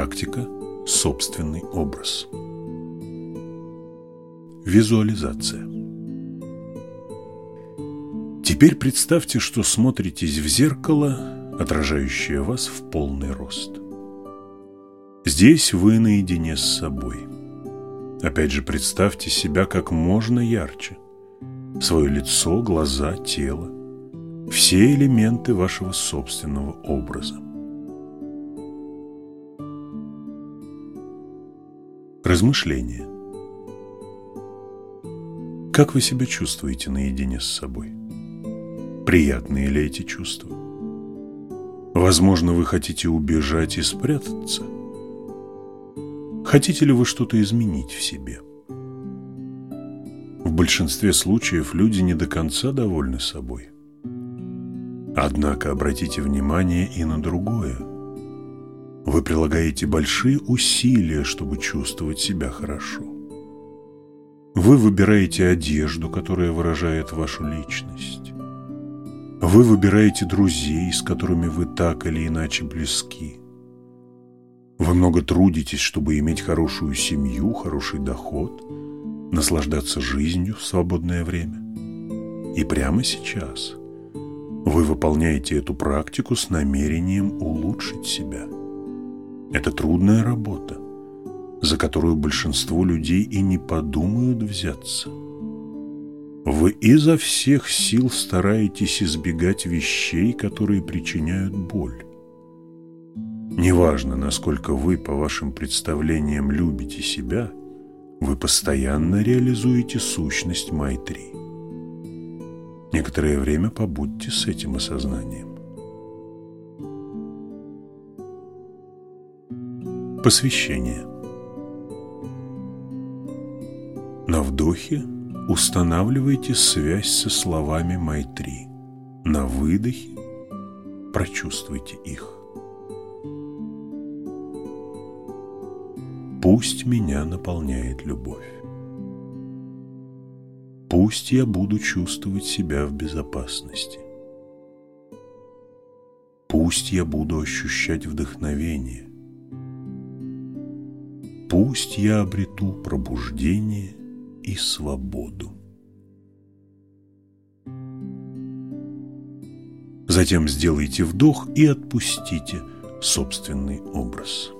Практика «Собственный образ». Визуализация. Теперь представьте, что смотритесь в зеркало, отражающее вас в полный рост. Здесь вы наедине с собой. Опять же, представьте себя как можно ярче. Свое лицо, глаза, тело. Все элементы вашего собственного образа. Размышления. Как вы себя чувствуете наедине с собой? Приятные ли эти чувства? Возможно, вы хотите убежать и спрятаться. Хотите ли вы что-то изменить в себе? В большинстве случаев люди не до конца довольны собой. Однако обратите внимание и на другое. Вы прилагаете большие усилия, чтобы чувствовать себя хорошо. Вы выбираете одежду, которая выражает вашу личность. Вы выбираете друзей, с которыми вы так или иначе близки. Вы много трудитесь, чтобы иметь хорошую семью, хороший доход, наслаждаться жизнью в свободное время. И прямо сейчас вы выполняете эту практику с намерением улучшить себя. Это трудная работа, за которую большинство людей и не подумают взяться. Вы изо всех сил стараетесь избегать вещей, которые причиняют боль. Неважно, насколько вы, по вашим представлениям, любите себя, вы постоянно реализуете сущность Майтри. Некоторое время побудьте с этим осознанием. Посвящение На вдохе – Устанавливайте связь со словами Майтри. На выдохе прочувствуйте их. Пусть меня наполняет любовь. Пусть я буду чувствовать себя в безопасности. Пусть я буду ощущать вдохновение. Пусть я обрету пробуждение и свободу. Затем сделайте вдох и отпустите собственный образ.